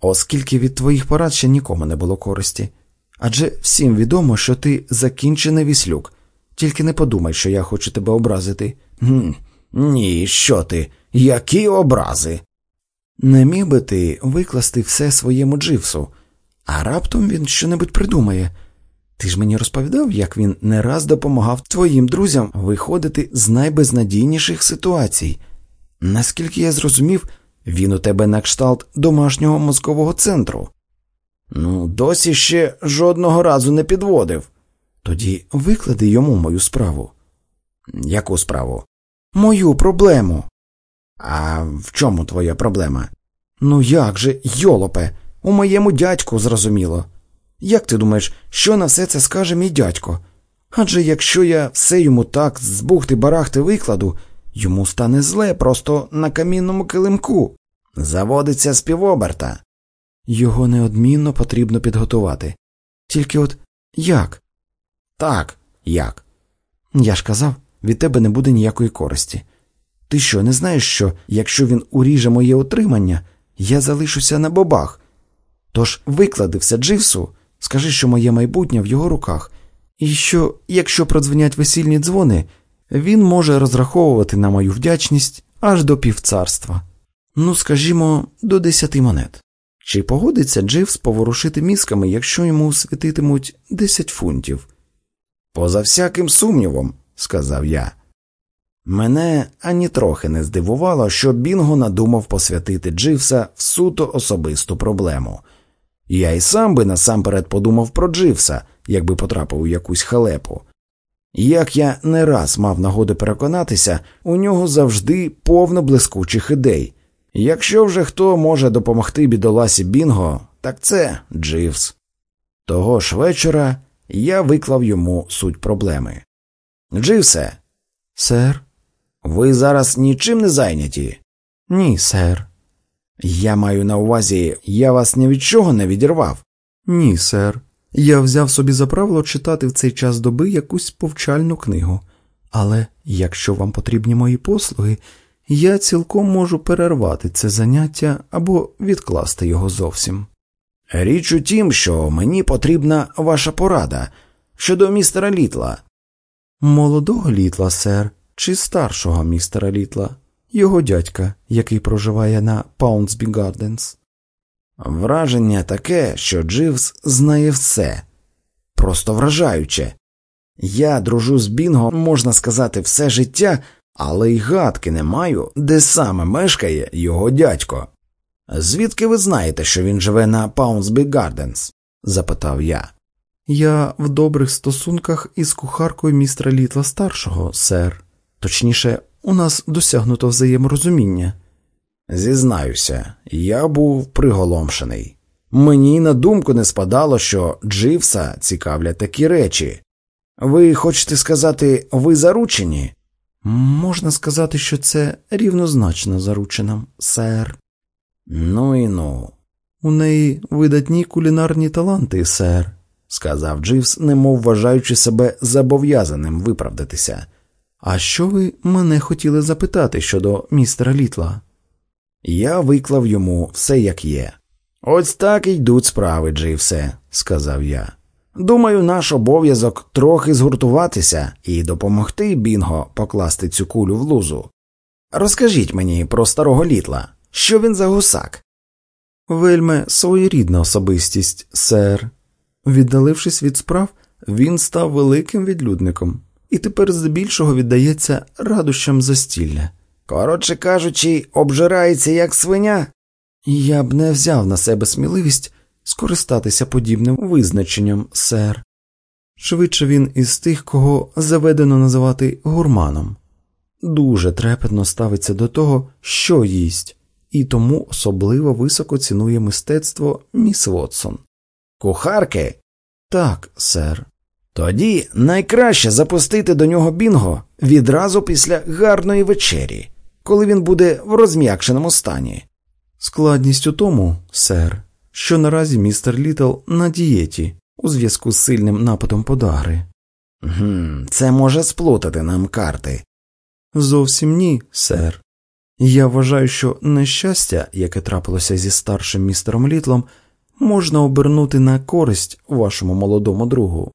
оскільки від твоїх порад ще нікому не було користі. Адже всім відомо, що ти закінчений віслюк, тільки не подумай, що я хочу тебе образити. Гм, Ні, що ти? Які образи? Не міг би ти викласти все своєму Дживсу, а раптом він щонебудь придумає. Ти ж мені розповідав, як він не раз допомагав твоїм друзям виходити з найбезнадійніших ситуацій. Наскільки я зрозумів, він у тебе на кшталт домашнього мозкового центру. Ну, досі ще жодного разу не підводив. Тоді виклади йому мою справу. Яку справу? Мою проблему. А в чому твоя проблема? Ну як же, йолопе, у моєму дядьку зрозуміло. Як ти думаєш, що на все це скаже мій дядько? Адже якщо я все йому так з бухти барахти викладу, йому стане зле просто на камінному килимку. Заводиться з півоберта. Його неодмінно потрібно підготувати. Тільки от як? Так, як? Я ж казав, від тебе не буде ніякої користі. Ти що, не знаєш, що якщо він уріже моє утримання, я залишуся на бобах? Тож виклади все Дживсу, скажи, що моє майбутнє в його руках, і що, якщо продзвонять весільні дзвони, він може розраховувати на мою вдячність аж до півцарства. Ну, скажімо, до десяти монет. Чи погодиться Дживс поворушити мізками, якщо йому світитимуть десять фунтів? Поза всяким сумнівом, сказав я. Мене ані трохи не здивувало, що Бінго надумав посвятити Дживса в суто особисту проблему. Я й сам би насамперед подумав про Дживса, якби потрапив у якусь халепу. Як я не раз мав нагоди переконатися, у нього завжди повно блискучих ідей. Якщо вже хто може допомогти бідоласі Бінго, так це Дживс. Того ж вечора я виклав йому суть проблеми. Дживсе, Сер? ви зараз нічим не зайняті? Ні, сер. Я маю на увазі, я вас ні від чого не відірвав. Ні, сер. Я взяв собі за правило читати в цей час доби якусь повчальну книгу. Але якщо вам потрібні мої послуги, я цілком можу перервати це заняття або відкласти його зовсім. Річ у тім, що мені потрібна ваша порада щодо містера Літла. Молодого літла, сер, чи старшого містера Літла, його дядька, який проживає на Паунсбі Гарденс. Враження таке, що Дживс знає все, просто вражаюче. Я дружу з Бінго, можна сказати, все життя, але й гадки не маю, де саме мешкає його дядько. Звідки ви знаєте, що він живе на Паунсбі Гарденс? запитав я. Я в добрих стосунках із кухаркою містера Літла старшого, сер. Точніше, у нас досягнуто взаєморозуміння. Зізнаюся, я був приголомшений. Мені на думку не спадало, що Дживса цікавлять такі речі. Ви хочете сказати, ви заручені? Можна сказати, що це рівнозначно зарученим, сер. Ну і ну, У неї видатні кулінарні таланти, сер. сказав Дживс, немов вважаючи себе зобов'язаним виправдатися. А що ви мене хотіли запитати щодо містера Літла? Я виклав йому все як є. Ось так і йдуть справи, Дживсе, сказав я. Думаю, наш обов'язок трохи згуртуватися і допомогти Бінго покласти цю кулю в лузу. Розкажіть мені про старого літла, що він за гусак? Вельми своєрідна особистість, сер. Віддалившись від справ, він став великим відлюдником і тепер здебільшого віддається радощам застілля. Коротше кажучи, обжирається як свиня. Я б не взяв на себе сміливість скористатися подібним визначенням, сер. Швидше він із тих, кого заведено називати гурманом. Дуже трепетно ставиться до того, що їсть, і тому особливо високо цінує мистецтво міс Вотсон. Кухарки? Так, сер. Тоді найкраще запустити до нього бінго відразу після гарної вечері, коли він буде в розм'якшеному стані. Складність у тому, сер, що наразі містер Літл на дієті у зв'язку з сильним нападом подагри. Гм, Це може сплутати нам карти. Зовсім ні, сер. Я вважаю, що нещастя, яке трапилося зі старшим містером Літлом, можна обернути на користь вашому молодому другу.